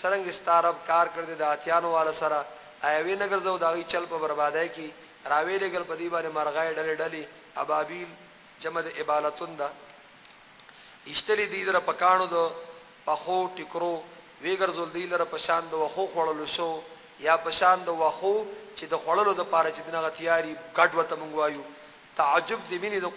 څرنګه چې ستا رب کار کړی دی د هاتیانو واله سره، ایا ویې نه ګرځاوه د هغوی چل په بربادۍ کې؟ راویې لېږل په دوی باندې مرغۍ ډلې ډلې، ابابیل، جمع د ابالتون ده، ایشتلې دوی لره په کاڼو د پخو، ټیکرو، ویې ګرځول دوی لره په شان د وښو خوړلو شوو یا په شان د وښو چې د خوړلو لپاره چې دین هغه تیار وي، ګډوه ته مونږ وایو، تعجب د مینې د.